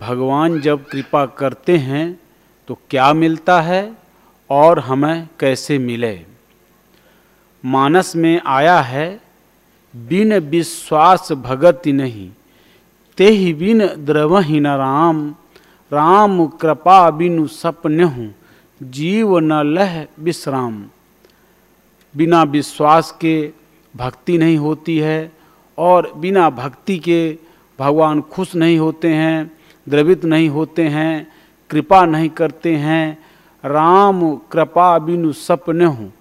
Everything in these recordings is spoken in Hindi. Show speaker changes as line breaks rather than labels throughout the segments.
भगवान जब कृपा करते हैं तो क्या मिलता है और हमें कैसे मिले? मानस में आया है, बिन विश्वास भगति नहीं ते ही बिन द्रवहीन राम राम कृपा बिनु सपन हूँ, जीव न लह विश्राम। बिना विश्वास के भक्ति नहीं होती है, और बिना भक्ति के भगवान खुश नहीं होते हैं द्रवित नहीं होते हैं, कृपा नहीं करते हैं, राम कृपा बिनु सपन हूँ,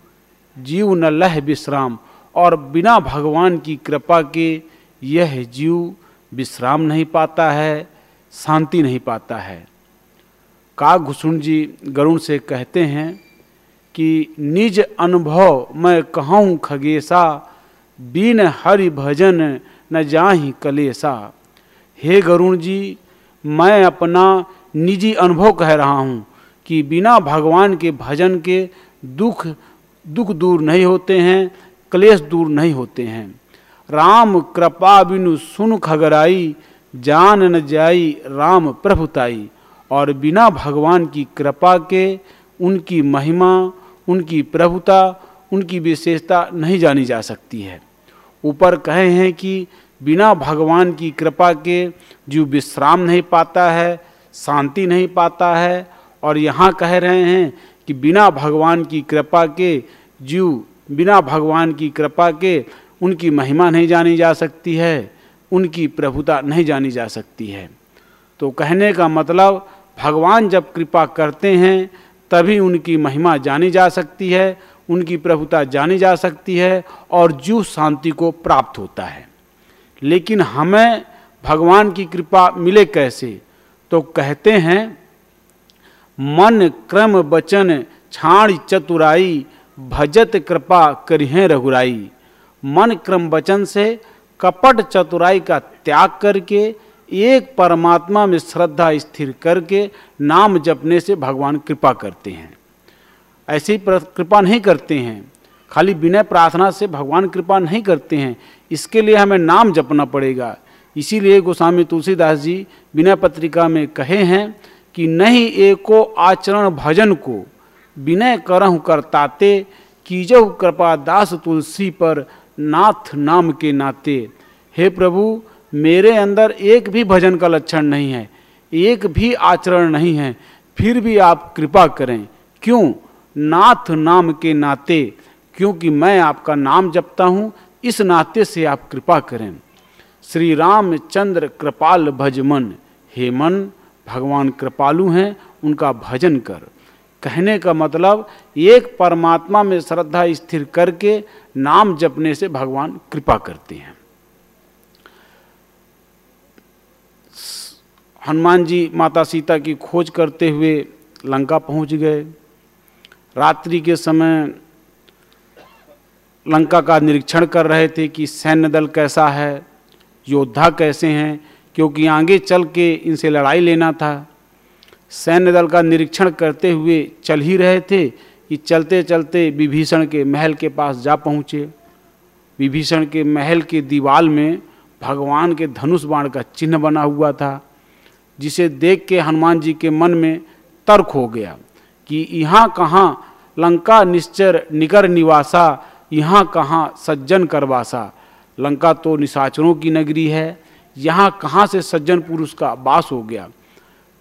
जीव न लह विश्राम, और बिना भगवान की कृपा के यह जीव विश्राम नहीं पाता है, शांति नहीं पाता है। काग घुसुण जी गरुण से कहते हैं कि, निज अनुभव मैं कहूँ खगेशा बिन हरि भजन न जाहि कलेसा। हे गरुण जी मैं अपना निजी अनुभव कह रहा हूँ कि बिना भगवान के भजन के दुख दुख दूर नहीं होते हैं, क्लेश दूर नहीं होते हैं। राम कृपा बिनु सुन खगराई, जान न जाई राम प्रभुताई। और बिना भगवान की कृपा के उनकी महिमा, उनकी प्रभुता, उनकी विशेषता नहीं जानी जा सकती है। ऊपर कहे हैं कि बिना भगवान की कृपा के जीव विश्राम नहीं पाता है, शांति नहीं पाता है। और यहाँ कह रहे हैं कि बिना भगवान की कृपा के जीव, बिना भगवान की कृपा के उनकी महिमा नहीं जानी जा सकती है, उनकी प्रभुता नहीं जानी जा सकती है। तो कहने का मतलब भगवान जब कृपा करते हैं, तभी उनकी महिमा जानी जा सकती है, उनकी प्रभुता जानी जा सकती है, और जीव शांति को प्राप्त होता है। लेकिन हमें भगवान की कृपा मिले कैसे? तो कहते हैं, मन क्रम वचन छाण चतुराई, भजत कृपा करिहे रघुराई। मन क्रम वचन से कपट चतुराई का त्याग करके, एक परमात्मा में श्रद्धा स्थिर करके नाम जपने से भगवान कृपा करते हैं। ऐसी कृपा नहीं करते हैं। खाली बिना प्रार्थना से भगवान कृपा नहीं करते हैं। इसके लिए हमें नाम जपना पड़ेगा। इसीलिए गोस्वामी तुलसीदास जी बिना पत्रिका में कहे हैं कि नहीं एको आचरण भजन को विनय करह करताते, कीजहु कृपा दास तुलसी पर नाथ नाम के नाते। हे प्रभु, मेरे अंदर एक भी भजन का लक्षण नहीं है, एक भी आचरण नहीं है, फिर भी आप कृपा करें। क्यों? नाथ नाम के नाते, क्योंकि मैं आपका नाम जपता हूँ इस नाते से आप कृपा करें। श्री रामचंद्र कृपाल भजमन हे मन, भगवान कृपालु हैं, उनका भजन कर। कहने का मतलब एक परमात्मा में श्रद्धा स्थिर करके नाम जपने से भगवान कृपा करते हैं। हनुमान जी माता सीता की खोज करते हुए लंका पहुँच गए। रात्रि के समय लंका का निरीक्षण कर रहे थे कि सैन्य दल कैसा है, योद्धा कैसे हैं, क्योंकि आगे चल के इनसे लड़ाई लेना था। सैन्य दल का निरीक्षण करते हुए चल ही रहे थे कि चलते चलते विभीषण के महल के पास जा पहुँचे। विभीषण के महल के दीवाल में भगवान के धनुष बाण का चिन्ह बना हुआ था, जिसे देख के हनुमान जी के मन में तर्क हो गया कि यहाँ कहाँ लंका निश्चर निकर निवासा यहाँ कहाँ सज्जन करवासा। लंका तो निशाचरों की नगरी है, यहाँ कहाँ से सज्जन पुरुष का वास हो गया।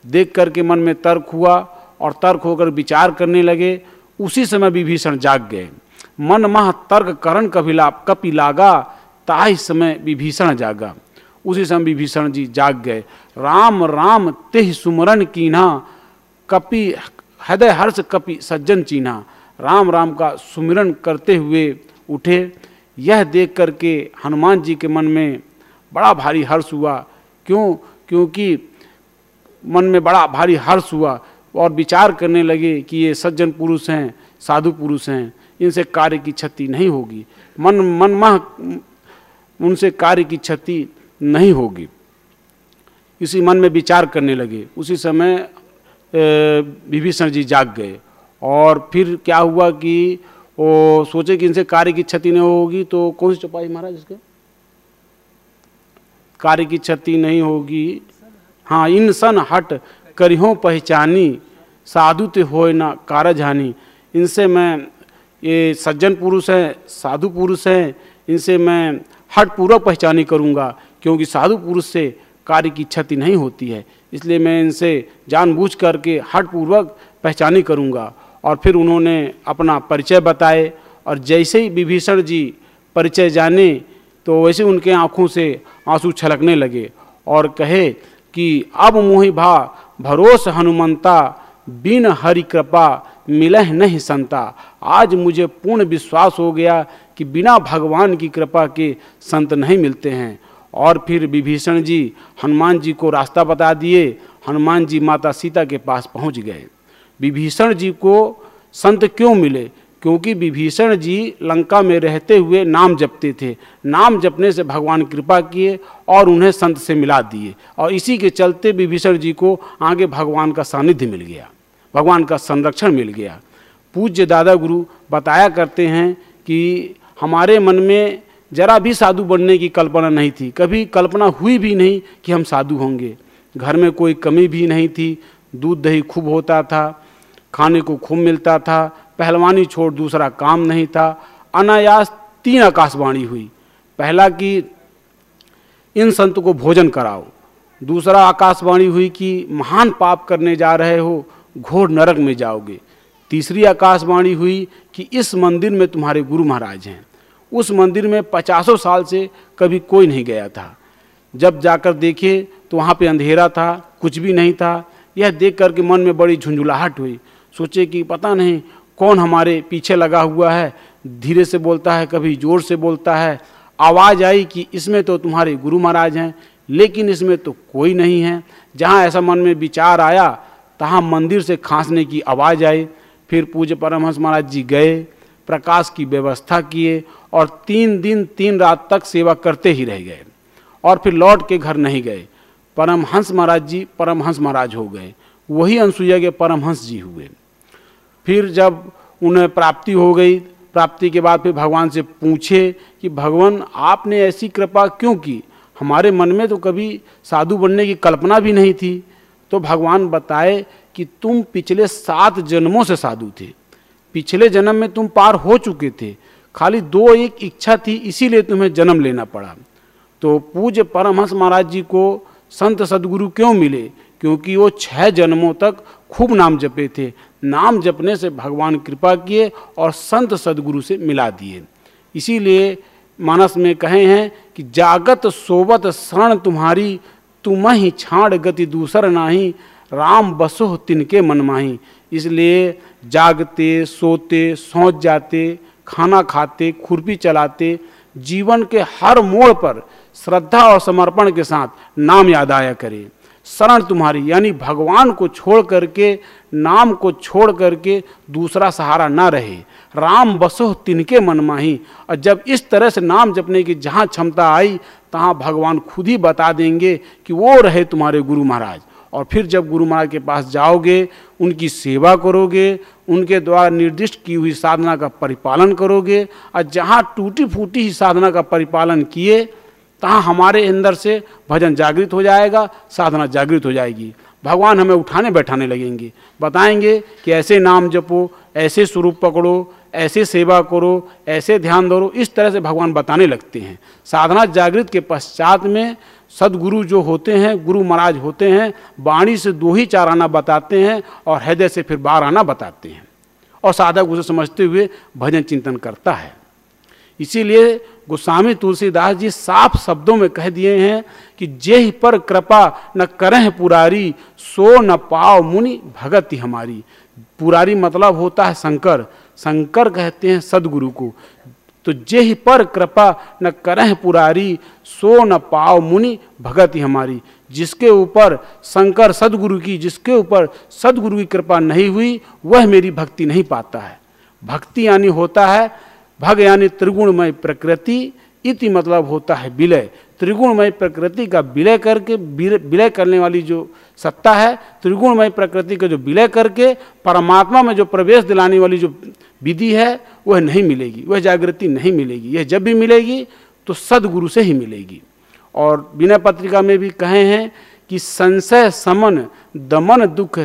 देख करके मन में तर्क हुआ और तर्क होकर विचार करने लगे, उसी समय विभीषण जाग गए। मन मह तर्क करण कभिला कपि लागा, ताहि समय विभीषण जागा। उसी समय विभीषण जी जाग गए। राम राम, तेह सुमरन कीन्हा, कपि, हृदय हर्ष कपि सज्जन चीन्हा। राम राम का सुमिरन करते हुए उठे। यह देख करके हनुमान जी के मन में बड़ा भारी हर्ष हुआ। क्यों? क्योंकि मन में बड़ा भारी हर्ष हुआ और विचार करने लगे कि ये सज्जन पुरुष हैं, साधु पुरुष हैं। इनसे कार्य की क्षति नहीं होगी। मन मन मह उनसे कार्य की क्षति नहीं होगी। इसी मन में विचार करने लगे। उसी समय विभीषण जी जाग गए। और फिर क्या हुआ कि वो सोचे कि इनसे कार्य की क्षति नहीं होगी तो कौन सी चौपाई महाराज इसके कार्य की क्षति नहीं होगी। हाँ इन सन हट करिहो पहचानी साधु ते हो ना कारज हानि। इनसे मैं, ये सज्जन पुरुष हैं, साधु पुरुष हैं, इनसे मैं हट पूर्वक पहचानी करूँगा, क्योंकि साधु पुरुष से कार्य की क्षति नहीं होती है। इसलिए मैं इनसे जानबूझ करके हट पूर्वक पहचानी करूँगा। और फिर उन्होंने अपना परिचय बताए। और जैसे ही विभीषण जी परिचय जाने तो वैसे उनके आँखों से आँसू छलकने लगे और कहे कि, अब मोहि भा, भरोस हनुमंता, बिन हरि कृपा मिलह नहीं संता। आज मुझे पूर्ण विश्वास हो गया कि बिना भगवान की कृपा के संत नहीं मिलते हैं। और फिर विभीषण जी हनुमान जी को रास्ता बता दिए। हनुमान जी माता सीता के पास पहुँच गए। विभीषण जी को संत क्यों मिले? क्योंकि विभीषण जी लंका में रहते हुए नाम जपते थे। नाम जपने से भगवान कृपा किए और उन्हें संत से मिला दिए। और इसी के चलते विभीषण जी को आगे भगवान का सानिध्य मिल गया। भगवान का संरक्षण मिल गया। पूज्य दादा गुरु बताया करते हैं कि हमारे मन में जरा भी साधु बनने की कल्पना नहीं थी। कभी कल्पना हुई भी नहीं कि हम साधु होंगे। घर में कोई कमी भी नहीं थी। दूध दही खूब होता था। खाने को खूब मिलता था, पहलवानी छोड़ दूसरा काम नहीं था, अनायास तीन आकाशवाणी हुई। पहला कि इन संत को भोजन कराओ। दूसरा आकाशवाणी हुई कि महान पाप करने जा रहे हो, घोर नरक में जाओगे। तीसरी आकाशवाणी हुई कि इस मंदिर में तुम्हारे गुरु महाराज हैं। उस मंदिर में पचासों साल से कभी कोई नहीं गया था। जब जाकर देखे तो वहाँ पे अंधेरा था, कुछ भी नहीं था। यह देख करके मन में बड़ी झुंझुलाहट हुई। सोचे कि पता नहीं कौन हमारे पीछे लगा हुआ है। धीरे से बोलता है, कभी ज़ोर से बोलता है, आवाज़ आई कि इसमें तो तुम्हारे गुरु महाराज हैं, लेकिन इसमें तो कोई नहीं है। जहाँ ऐसा मन में विचार आया, तहाँ मंदिर से खांसने की आवाज़ आई। फिर पूज्य परमहंस महाराज जी गए, प्रकाश की व्यवस्था किए और तीन दिन, तीन रात तक सेवा करते ही रह गए और फिर लौट के घर नहीं गए। परमहंस महाराज जी, परमहंस महाराज हो गए। वही अनुसुईया के परमहंस जी हुए। फिर जब उन्हें प्राप्ति हो गई, प्राप्ति के बाद फिर भगवान से पूछे कि, भगवान, आपने ऐसी कृपा क्यों की? हमारे मन में तो कभी साधु बनने की कल्पना भी नहीं थी। तो भगवान बताए कि, तुम पिछले सात जन्मों से साधु थे। पिछले जन्म में तुम पार हो चुके थे। खाली दो एक इच्छा थी, इसीलिए तुम्हें जन्म लेना पड़ा। तो पूज्य परमहंस महाराज जी को संत सदगुरु क्यों मिले? क्योंकि वो छह जन्मों तक खूब नाम जपे थे। नाम जपने से भगवान कृपा किए और संत सदगुरु से मिला दिए। इसीलिए मानस में कहे हैं कि जागत सोबत शरण तुम्हारी, तुम ही छाड़ गति दूसर नाही, राम बसो तिनके मनमाही इसलिए जागते, सोते, सोच जाते, खाना खाते, खुरपी चलाते, जीवन के हर मोड़ पर श्रद्धा और समर्पण के साथ नाम याद आया करें। शरण तुम्हारी, यानी भगवान को छोड़ करके, नाम को छोड़ करके दूसरा सहारा ना रहे। राम बसो तिनके मनमाही और जब इस तरह से नाम जपने की जहाँ क्षमता आई, तहाँ भगवान खुद ही बता देंगे कि वो रहे तुम्हारे गुरु महाराज। और फिर जब गुरु महाराज के पास जाओगे, उनकी सेवा करोगे, उनके द्वारा निर्दिष्ट की हुई साधना का परिपालन करोगे, और जहाँ टूटी फूटी ही साधना का परिपालन किए तहाँ हमारे अंदर से भजन जागृत हो जाएगा, साधना जागृत हो जाएगी। भगवान हमें उठाने बैठाने लगेंगे। बताएँगे कि ऐसे नाम जपो, ऐसे स्वरूप पकड़ो, ऐसे सेवा करो, ऐसे ध्यान दो, इस तरह से भगवान बताने लगते हैं। साधना जागृत के पश्चात में सदगुरु जो होते हैं, गुरु महाराज होते हैं, वाणी से दो ही चार आना बताते हैं और हृदय से फिर बार आना बताते हैं। और साधक उसे समझते हुए भजन चिंतन करता है। इसीलिए गोस्वामी तुलसीदास जी साफ़ शब्दों में कह दिए हैं कि जे पर कृपा न करें पुरारी, सो न पाओ मुनि भगति हमारी। पुरारी मतलब होता है शंकर। शंकर कहते हैं सदगुरु को। तो जे पर कृपा न करें पुरारी, सो न पाओ मुनि भगति हमारी। जिसके ऊपर शंकर सदगुरु की, जिसके ऊपर सदगुरु की कृपा नहीं हुई, वह मेरी भक्ति नहीं पाता है। भक्ति यानी होता है भग यानी त्रिगुणमय प्रकृति इति मतलब होता है विलय। त्रिगुणमय प्रकृति का विलय करके, विलय करने वाली जो सत्ता है, त्रिगुणमय प्रकृति का जो विलय करके, परमात्मा में जो प्रवेश दिलाने वाली जो विधि है, वह नहीं मिलेगी, वह जागृति नहीं मिलेगी। यह जब भी मिलेगी तो सदगुरु से ही मिलेगी। और बिना पत्रिका में भी कहे हैं कि संशय, समन, दमन, दुख,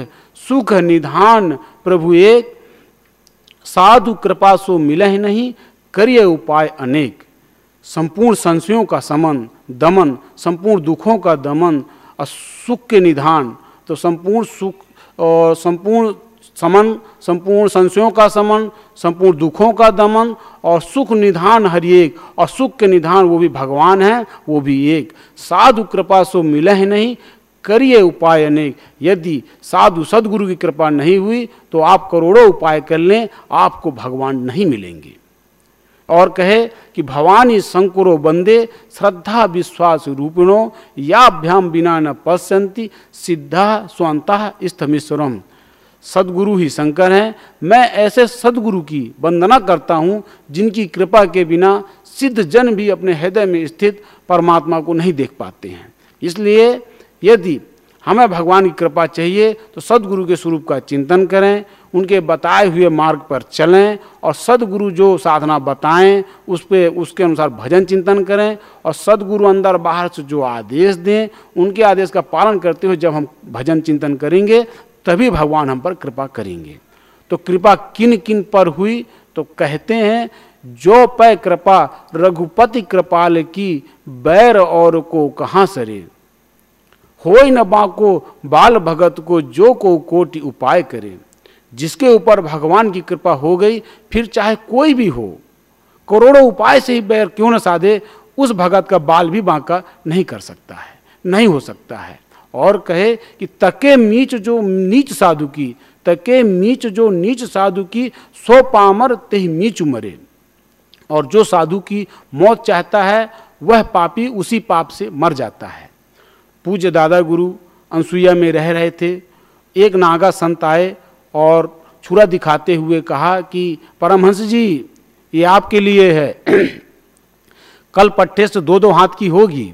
सुख, निधान, प्रभु एक साधु कृपा सो मिले नहीं, करिए उपाय अनेक। संपूर्ण संशयों का समन, दमन, संपूर्ण दुखों का दमन और सुख के निधान तो संपूर्ण सुख और संपूर्ण समन, संपूर्ण संशयों का समन, संपूर्ण दुखों का दमन, और सुख निधान हर एक और सुख के निधान वो भी भगवान है, वो भी एक। साधु कृपा सो मिले नहीं करिए उपाय अनेक। यदि साधु सदगुरु की कृपा नहीं हुई तो आप करोड़ों उपाय कर लें, आपको भगवान नहीं मिलेंगे। और कहे कि भवानी शंकरो बंदे, श्रद्धा विश्वास रूपिणो, याभ्याम बिना न पश्यंती सिद्धा स्वंतः स्थमीश्वरम सदगुरु ही शंकर हैं। मैं ऐसे सदगुरु की वंदना करता हूँ, जिनकी कृपा के बिना सिद्ध जन भी अपने हृदय में स्थित परमात्मा को नहीं देख पाते हैं। इसलिए यदि हमें भगवान की कृपा चाहिए तो सदगुरु के स्वरूप का चिंतन करें, उनके बताए हुए मार्ग पर चलें और सदगुरु जो साधना बताएँ, उस पर उसके अनुसार भजन चिंतन करें और सदगुरु अंदर बाहर से जो आदेश दें, उनके आदेश का पालन करते हुए जब हम भजन चिंतन करेंगे, तभी भगवान हम पर कृपा करेंगे। तो कृपा किन किन पर हुई? तो कहते हैं, जो पै कृपा रघुपति कृपाल की बैर और को कहाँ सरे? हो न बाको बाल भगत को, जो को कोटि उपाय करे। जिसके ऊपर भगवान की कृपा हो गई, फिर चाहे कोई भी हो, करोड़ों उपाय से ही बैर क्यों न साधे, उस भगत का बाल भी बांका नहीं कर सकता है, नहीं हो सकता है। और कहे कि तके मीच जो नीच साधु की, तके मीच जो नीच साधु की, सो पामर ते मीच मरे। और जो साधु की मौत चाहता है, वह पापी उसी पाप से मर जाता है। पूज्य दादा गुरु अनसुईया में रह रहे थे। एक नागा संत आए और छुरा दिखाते हुए कहा कि, परमहंस जी, ये आपके लिए है। कल पट्टे से दो दो हाथ की होगी,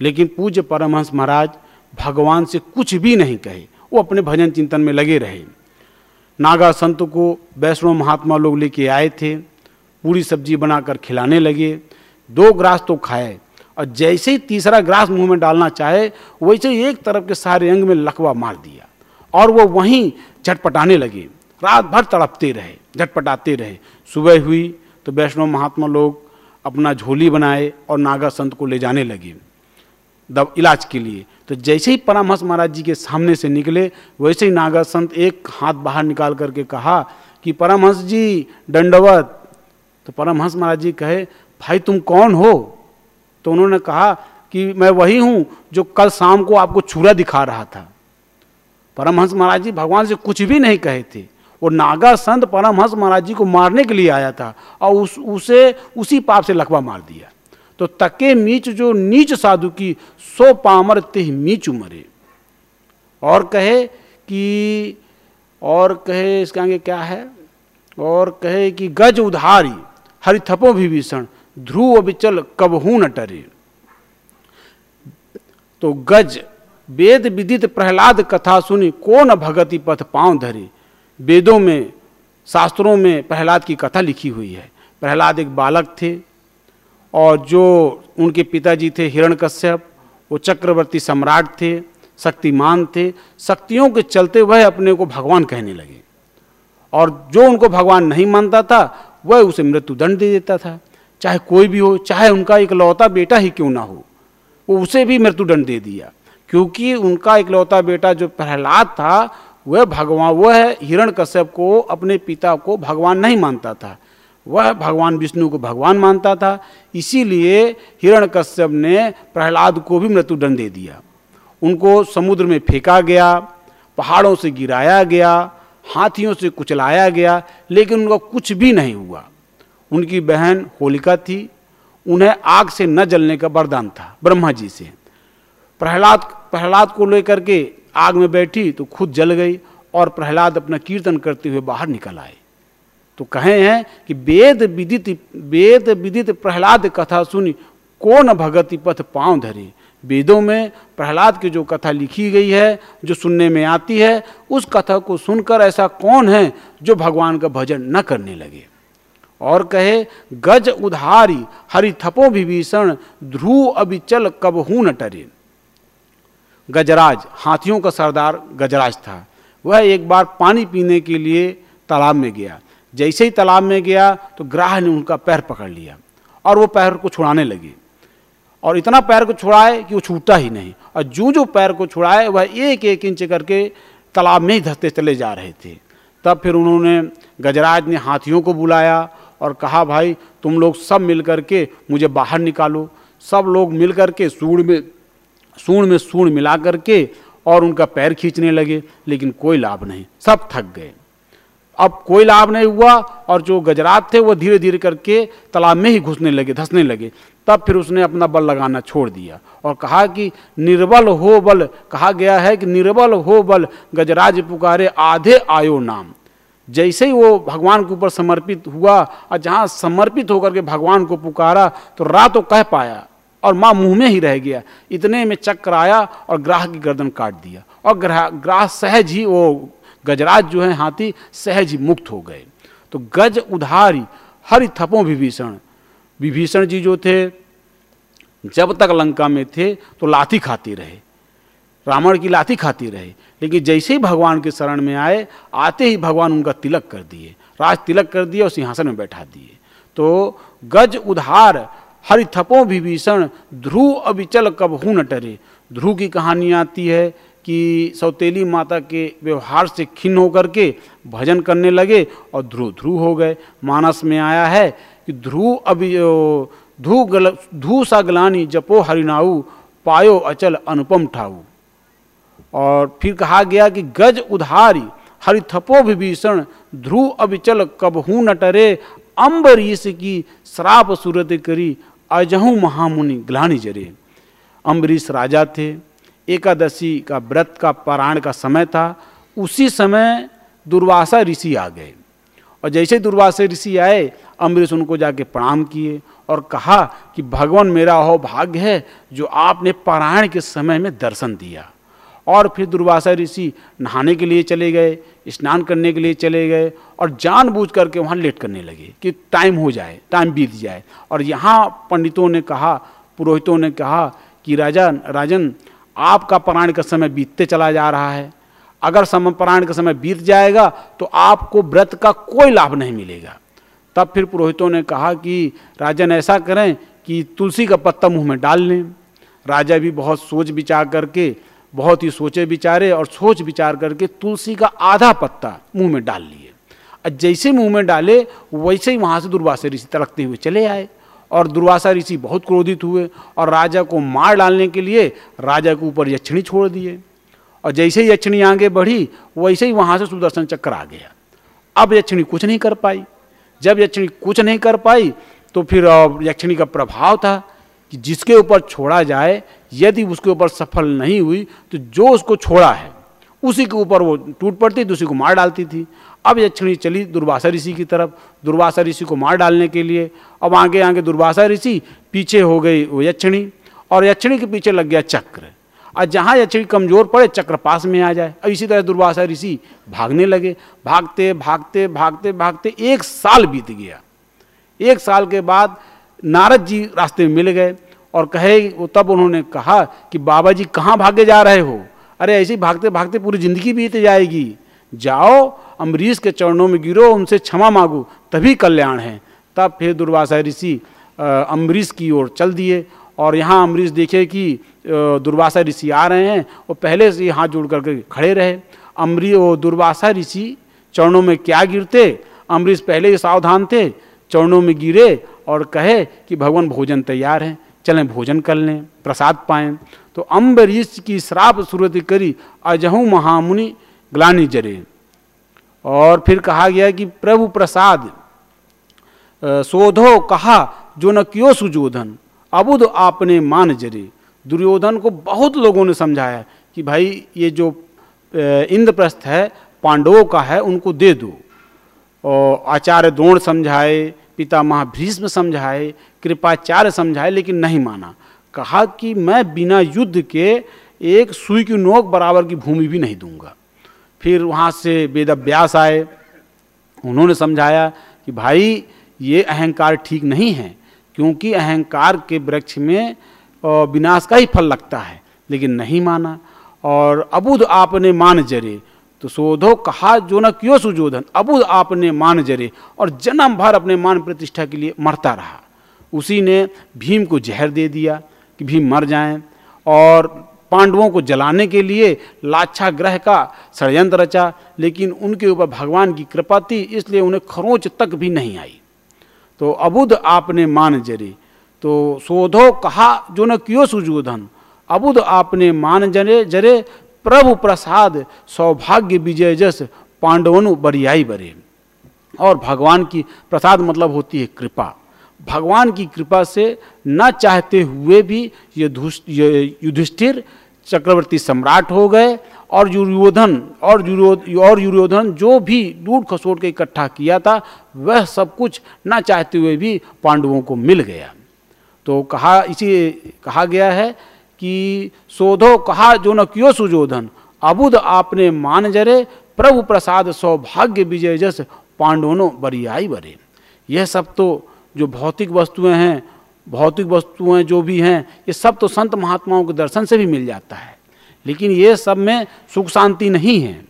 लेकिन पूज्य परमहंस महाराज भगवान से कुछ भी नहीं कहे। वो अपने भजन चिंतन में लगे रहे। नागा संत को वैष्णव महात्मा लोग लेके आए थे। पूरी सब्ज़ी बनाकर खिलाने लगे। दो ग्रास तो खाए। और जैसे ही तीसरा ग्रास मुँह में डालना चाहे, वैसे ही एक तरफ़ के सारे अंग में लकवा मार दिया और वो वहीं झटपटाने लगे। रात भर तड़पते रहे, झटपटाते रहे। सुबह हुई तो वैष्णव महात्मा लोग अपना झोली बनाए और नागा संत को ले जाने लगे। दब इलाज के लिए। तो जैसे ही परामहंस महाराज जी के सामने से निकले, वैसे ही नागा संत एक हाथ बाहर निकाल करके कहा कि परमहंस जी, दंडवत। तो परमहंस महाराज जी कहे, भाई तुम कौन हो? तो उन्होंने कहा कि मैं वही हूँ जो कल शाम को आपको छुरा दिखा रहा था। परमहंस महाराज जी भगवान से कुछ भी नहीं कहे थे। वो नागा संत परमहंस महाराज जी को मारने के लिए आया था और उस, उसे, उसी पाप से लकवा मार दिया। तो तके मीच जो नीच साधु की सो पामर तिह मीच उमरे। और कहे कि, और कहे इसके आगे क्या है? और कहे कि गज उधारी, हरिथपो भी भीषण ध्रुव विचल कबहू न टरे। तो गज, वेद विदित प्रहलाद कथा सुनी, कौन भगति पथ पाँव धरे। वेदों में, शास्त्रों में प्रहलाद की कथा लिखी हुई है। प्रहलाद एक बालक थे, और जो उनके पिताजी थे हिरण्यकश्यप वो चक्रवर्ती सम्राट थे, शक्तिमान थे। शक्तियों के चलते वह अपने को भगवान कहने लगे। और जो उनको भगवान नहीं मानता था, वह उसे मृत्युदंड दे देता था। चाहे कोई भी हो, चाहे उनका इकलौता बेटा ही क्यों ना हो, वो उसे भी मृत्युदंड दे दिया। क्योंकि उनका इकलौता बेटा जो प्रहलाद था, वह भगवान, वह हिरण कश्यप को, अपने पिता को भगवान नहीं मानता था। वह भगवान विष्णु को भगवान मानता था, इसीलिए हिरण कश्यप ने प्रहलाद को भी मृत्युदंड दे दिया। उनको समुद्र में फेंका गया, पहाड़ों से गिराया गया, हाथियों से कुचलाया गया, लेकिन उनका कुछ भी नहीं हुआ। उनकी बहन होलिका थी, उन्हें आग से न जलने का वरदान था, ब्रह्मा जी से। प्रहलाद प्रहलाद को लेकर के आग में बैठी तो खुद जल गई और प्रहलाद अपना कीर्तन करते हुए बाहर निकल आए। तो कहे हैं कि वेद विदित वेद विदित प्रहलाद कथा सुनी कौन भगति पथ पाँव धरे? वेदों में प्रहलाद की जो कथा लिखी गई है, जो सुनने में आती है, उस कथा को सुनकर ऐसा कौन है जो भगवान का भजन न करने लगे? और कहे, गज उधारी, हरि थपो विभीषण, ध्रुव अभिचल कब हूँ न टरे? गजराज, हाथियों का सरदार गजराज था। वह एक बार पानी पीने के लिए तालाब में गया। जैसे ही तालाब में गया तो ग्राह ने उनका पैर पकड़ लिया और वो पैर को छुड़ाने लगे। और इतना पैर को छुड़ाए कि वो छूटा ही नहीं। और जो जो पैर को छुड़ाए, वह एक एक इंच करके तालाब में ही धसते चले जा रहे थे। तब फिर उन्होंने गजराज ने हाथियों को बुलाया और कहा, भाई, तुम लोग सब मिल कर के मुझे बाहर निकालो। सब लोग मिल कर के सूढ़ में सूढ़ में सूढ़ मिला करके और उनका पैर खींचने लगे, लेकिन कोई लाभ नहीं। सब थक गए। अब कोई लाभ नहीं हुआ और जो गजरात थे वो धीरे धीरे करके तालाब में ही घुसने लगे, धंसने लगे। तब फिर उसने अपना बल लगाना छोड़ दिया और कहा कि, निर्बल हो बल। कहा गया है कि, निर्बल हो बल। गजराज पुकारे, आधे आयो नाम। जैसे ही वो भगवान के ऊपर समर्पित हुआ और जहाँ समर्पित होकर के भगवान को पुकारा तो रा तो कह पाया और माँ मुँह में ही रह गया। इतने में चक्र आया और ग्राह की गर्दन काट दिया और ग्राह ग्राह सहज ही वो गजराज जो है हाथी सहज ही मुक्त हो गए। तो गज उधारी, हरि थपों विभीषण। विभीषण जी जो थे, जब तक लंका में थे तो लाठी खाते रहे। रावण की लाठी खाती रहे। लेकिन जैसे ही भगवान के शरण में आए, आते ही भगवान उनका तिलक कर दिए। राज तिलक कर दिए और सिंहासन में बैठा दिए। तो गज उधार, हरि थपो विभीषण ध्रुव अविचल कब हूँ न टरे। ध्रुव की कहानी आती है कि सौतेली माता के व्यवहार से खिन्न होकर के भजन करने लगे और ध्रुव ध्रुव हो गए। मानस में आया है कि ध्रुव अभी धू गल धू सा गलानी, जपो हरिनाऊ पायो अचल अनुपम ठाऊ। और फिर कहा गया कि गज उधारी, हरिथपो विभीषण, ध्रुव अविचल कबहू न टरे अम्बरीश की श्राप सूरत करी, अजहू महामुनि ग्लानी जरे। अम्बरीश राजा थे, एकादशी का व्रत का पारायण का समय था, उसी समय दुर्वासा ऋषि आ गए। और जैसे दुर्वासा ऋषि आए अम्बरीश उनको जाके प्रणाम किए और कहा कि, भगवान मेरा हो भाग्य है, जो आपने पारायण के समय में दर्शन दिया। और फिर दुर्वासा ऋषि नहाने के लिए चले गए, स्नान करने के लिए चले गए और जानबूझ करके वहाँ लेट करने लगे कि टाइम हो जाए, टाइम बीत जाए। और यहाँ पंडितों ने कहा, पुरोहितों ने कहा कि राजा, राजन, आपका परायण का समय बीतते चला जा रहा है। अगर समय परायण का समय बीत जाएगा तो आपको व्रत का कोई लाभ नहीं मिलेगा। तब फिर पुरोहितों ने कहा कि राजन ऐसा करें कि तुलसी का पत्ता मुँह में डाल लें। राजा भी बहुत सोच विचार करके बहुत ही सोचे विचारे और सोच विचार करके तुलसी का आधा पत्ता मुँह में डाल लिए। और जैसे मुँह में डाले, वैसे ही वहाँ से दुर्वासा ऋषि तड़कते हुए चले आए और दुर्वासा ऋषि बहुत क्रोधित हुए और राजा को मार डालने के लिए राजा के ऊपर यक्षिणी छोड़ दिए। और जैसे ही यक्षिणी आगे बढ़ी, वैसे ही वहाँ से सुदर्शन चक्र आ गया। अब यक्षिणी कुछ नहीं कर पाई। जब यक्षिणी कुछ नहीं कर पाई तो फिर यक्षिणी का प्रभाव था। कि जिसके ऊपर छोड़ा जाए, यदि उसके ऊपर सफल नहीं हुई तो जो उसको छोड़ा है, उसी के ऊपर वो टूट पड़ती थी उसी को मार डालती थी। अब यक्षिणी चली दुर्वासा ऋषि की तरफ़। दुर्वासा ऋषि को मार डालने के लिए अब आगे आगे दुर्वासा ऋषि पीछे हो गई वो यक्षिणी, और यक्षिणी के पीछे लग गया चक्र। और जहाँ यक्षिणी कमज़ोर पड़े, चक्र पास में आ जाए। अब इसी तरह दुर्वासा ऋषि भागने लगे। भागते भागते भागते भागते एक साल बीत गया। एक साल के बाद नारद जी रास्ते में मिल गए। और कहे, वो तब उन्होंने कहा कि बाबा जी कहाँ भागे जा रहे हो? अरे, ऐसे ही भागते भागते पूरी ज़िंदगी बीत जाएगी। जाओ, अम्बरीश के चरणों में गिरो, उनसे क्षमा मांगो, तभी कल्याण है। तब फिर दुर्वासा ऋषि अम्बरीश की ओर चल दिए और यहाँ अम्बरीश देखे कि दुर्वासा ऋषि आ रहे हैं, वो पहले से हाथ जोड़ करके खड़े रहे। अम्बरी, वो दुर्वासा ऋषि चरणों में क्या गिरते? अम्बरीश पहले ही सावधान थे, चरणों में गिरे और कहे कि भगवान भोजन तैयार है। चलें, भोजन कर लें, प्रसाद पाएँ। तो अम्बरीश की श्राप सूरत करी, अजहू महामुनि ग्लानी जरे। और फिर कहा गया कि, प्रभु प्रसाद शोधो कहा, जो न क्यों सुजोधन? अबुद आपने मान जरे। दुर्योधन को बहुत लोगों ने समझाया कि भाई, ये जो इंद्रप्रस्थ है, पांडवों का है, उनको दे दो। और आचार्य द्रोण समझाए पिता महाभीष्म समझाए, कृपाचार्य समझाए, लेकिन नहीं माना। कहा कि मैं बिना युद्ध के एक सुई की नोक बराबर की भूमि भी नहीं दूँगा। फिर वहाँ से वेद अभ्यास आए। उन्होंने समझाया कि भाई, ये अहंकार ठीक नहीं है, क्योंकि अहंकार के वृक्ष में विनाश का ही फल लगता है। लेकिन नहीं माना, और अबुध आपने मान जरे तो शोधो कहा जो न क्यों सुजोधन। अबुध आपने मान जरे और जन्म भर अपने मान प्रतिष्ठा के लिए मरता रहा। उसी ने भीम को जहर दे दिया कि भीम मर जाएँ और पांडवों को जलाने के लिए लाछा ग्रह का षडयंत्र रचा, लेकिन उनके ऊपर भगवान की कृपा थी, इसलिए उन्हें खरोच तक भी नहीं आई। तो अबुध आपने मान जरे तो शोधो कहा जो न क्यों सुजोधन। अबुध आपने मान जरे जरे प्रभु प्रसाद सौभाग्य विजय जस पांडवनु बरियाई बरे। और भगवान की प्रसाद मतलब होती है कृपा। भगवान की कृपा से न चाहते हुए भी ये युधिष्ठिर चक्रवर्ती सम्राट हो गए और युरोधन और और युरोधन जो भी लूट खसोट के इकट्ठा किया था, वह सब कुछ न चाहते हुए भी पांडवों को मिल गया। तो कहा इसी कहा गया है कि शोधो कहा जो न क्यों सुजोधन। अबुद आपने मान जरे, प्रभु प्रसाद सौभाग्य विजय जस पांडवनो बरियाई बरे। यह सब तो जो भौतिक वस्तुएँ हैं, भौतिक वस्तुएँ जो भी हैं, ये सब तो संत महात्माओं के दर्शन से भी मिल जाता है। लेकिन ये सब में सुख शांति नहीं है।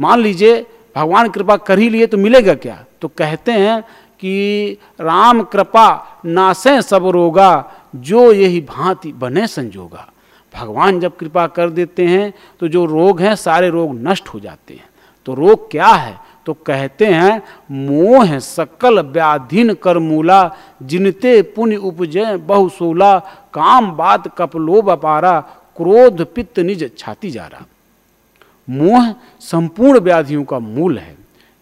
मान लीजिए, भगवान कृपा कर ही लिए तो मिलेगा क्या? तो कहते हैं कि राम कृपा नासे सब रोगा, जो यही भांति बने संजोगा। भगवान जब कृपा कर देते हैं तो जो रोग हैं, सारे रोग नष्ट हो जाते हैं। तो रोग क्या है? तो कहते हैं, मोह सकल व्याधीन कर मूला जिनते पुण्य उपजय बहुसोला, काम बात कपलोब अपारा, क्रोध पित्त निज छाती जा रहा मोह संपूर्ण व्याधियों का मूल है।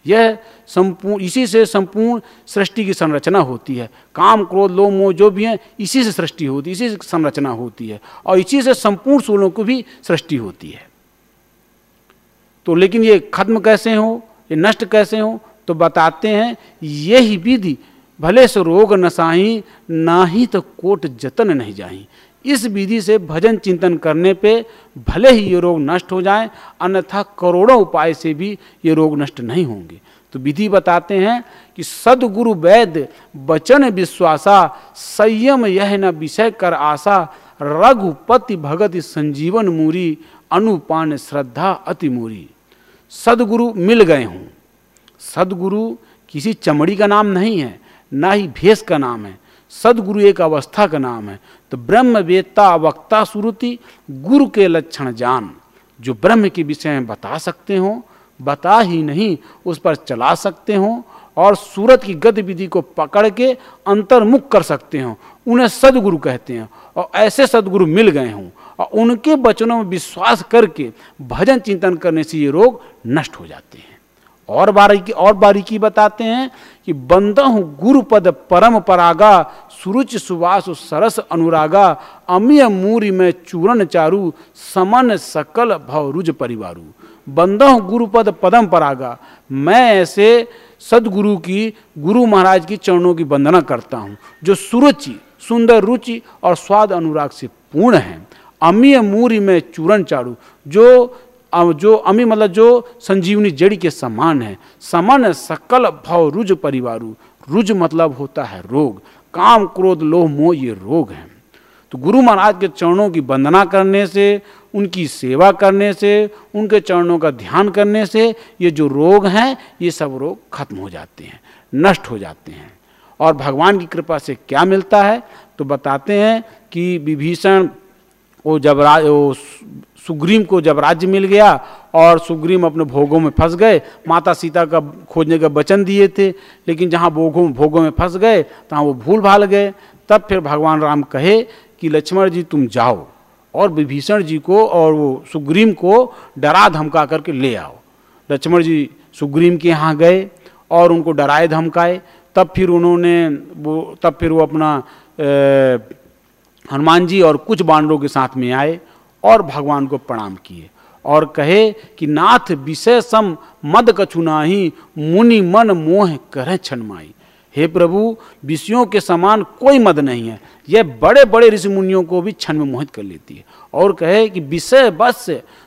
यह संपूर्ण इसी से संपूर्ण सृष्टि की संरचना होती है। काम, क्रोध, लोभ, मोह जो भी है, इसी से सृष्टि होती है, इसी से संरचना होती है और इसी से संपूर्ण सूलों की भी सृष्टि होती है। तो लेकिन ये खत्म कैसे हो, ये नष्ट कैसे हो तो बताते हैं, यही विधि, भले से रोग नसाही ना ही तो कोट जतन नहीं जाही। इस विधि से भजन चिंतन करने पे भले ही ये रोग नष्ट हो जाए, अन्यथा करोड़ों उपाय से भी ये रोग नष्ट नहीं होंगे। तो विधि बताते हैं कि सदगुरु वैद्य वचन विश्वासा, संयम यह न विषय कर आशा, रघुपति भगत संजीवन मूरी, अनुपान श्रद्धा अति मूरी। सदगुरु मिल गए हों। सदगुरु किसी चमड़ी का नाम नहीं है, ना ही भेष का नाम है। सदगुरु एक अवस्था का नाम है। तो ब्रह्म वेत्ता वक्ता सुरुति, गुरु के लक्षण जान। जो ब्रह्म के विषय में बता सकते हो, बता ही नहीं, उस पर चला सकते हो, और सूरत की गतिविधि को पकड़ के अंतर्मुख कर सकते हो। उन्हें सदगुरु कहते हैं, और ऐसे सदगुरु मिल गए हों, और उनके वचनों में विश्वास करके भजन चिंतन करने से ये रोग नष्ट हो जाते हैं। और बारीकी और बारीकी बताते हैं कि बंदा हूँ गुरु पद परम परागा सुरुच सुवास सरस अनुरागा, अमीय मूरी में चूरण चारु, समन सकल भवरुज परिवारू। बंदा हूँ गुरुपद पदम परागा। मैं ऐसे सदगुरु की, गुरु महाराज की चरणों की वंदना करता हूँ, जो सुरुचि, सुंदर रुचि और स्वाद अनुराग से पूर्ण है। अमीय मूरी में चूरण चारु, जो जो अमी मतलब जो संजीवनी जड़ी के समान है। समान सकल भव रुज परिवारु। रुज मतलब होता है रोग। काम, क्रोध लोह मोह, ये रोग हैं। तो गुरु महाराज के चरणों की वंदना करने से, उनकी सेवा करने से, उनके चरणों का ध्यान करने से, ये जो रोग हैं, ये सब रोग खत्म हो जाते हैं, नष्ट हो जाते हैं। और भगवान की कृपा से क्या मिलता है? तो बताते हैं कि विभीषण, वो जब राज सुग्रीम को जब राज्य मिल गया और सुग्रीम अपने भोगों में फंस गए, माता सीता का खोजने का वचन दिए थे, लेकिन जहाँ भोगों भोगों में फंस गए, तहाँ वो भूल भाल गए। तब फिर भगवान राम कहे कि, लक्ष्मण जी, तुम जाओ और विभीषण जी को और वो सुग्रीम को डरा धमका करके ले आओ। लक्ष्मण जी सुग्रीम के यहाँ गए और उनको डराए, धमकाए। तब फिर उन्होंने वो, तब फिर वो अपना हनुमान जी और कुछ बानरों के साथ में आए। और भगवान को प्रणाम किए और कहे कि नाथ विषय सम मद कछुनाही मुनि मन मोह करें छनमाई। हे प्रभु, विषयों के समान कोई मद नहीं है। यह बड़े बड़े ऋषि मुनियों को भी क्षण में मोहित कर लेती है और कहे कि विषय बस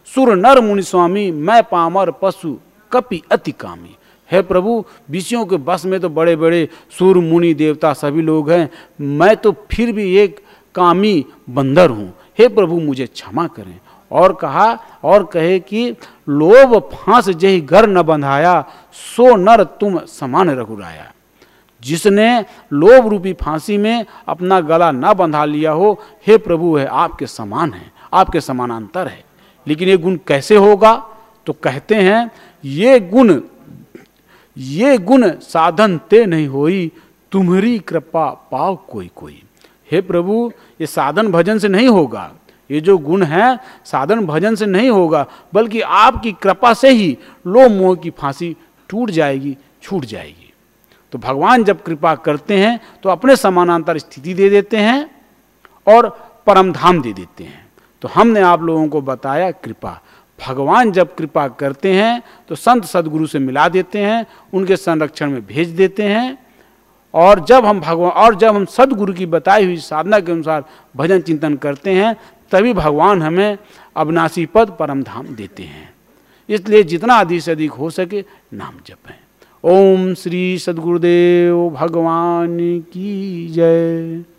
सुर नर मुनि स्वामी, मैं पामर पशु कपि अति कामी। हे प्रभु, विषयों के बस में तो बड़े बड़े सुर मुनि देवता सभी लोग हैं। मैं तो फिर भी एक कामी बंदर हूँ। हे प्रभु, मुझे क्षमा करें। और कहा, और कहे कि, लोभ फांस जही घर न बंधाया, सो नर तुम समान रघुराया। जिसने लोभ रूपी फांसी में अपना गला न बंधा लिया हो, हे प्रभु है आपके समान है, आपके समानांतर है। लेकिन ये गुण कैसे होगा? तो कहते हैं, ये गुण ये गुण साधन ते नहीं होई, तुम्हारी कृपा पाओ कोई कोई। हे प्रभु, ये साधन भजन से नहीं होगा। ये जो गुण है, साधन भजन से नहीं होगा, बल्कि आपकी कृपा से ही लो मोह की फांसी टूट जाएगी, छूट जाएगी। तो भगवान जब कृपा करते हैं तो अपने समानांतर स्थिति दे देते हैं और परम धाम दे देते हैं। तो हमने आप लोगों को बताया कृपा। भगवान जब कृपा करते हैं तो संत सदगुरु से मिला देते हैं, उनके संरक्षण में भेज देते हैं और जब हम भगवान, और जब हम सदगुरु की बताई हुई साधना के अनुसार भजन चिंतन करते हैं, तभी भगवान हमें अविनाशी पद परम धाम देते हैं। इसलिए जितना अधिक से अधिक हो सके नाम जपें। ओम श्री सदगुरुदेव भगवान की जय।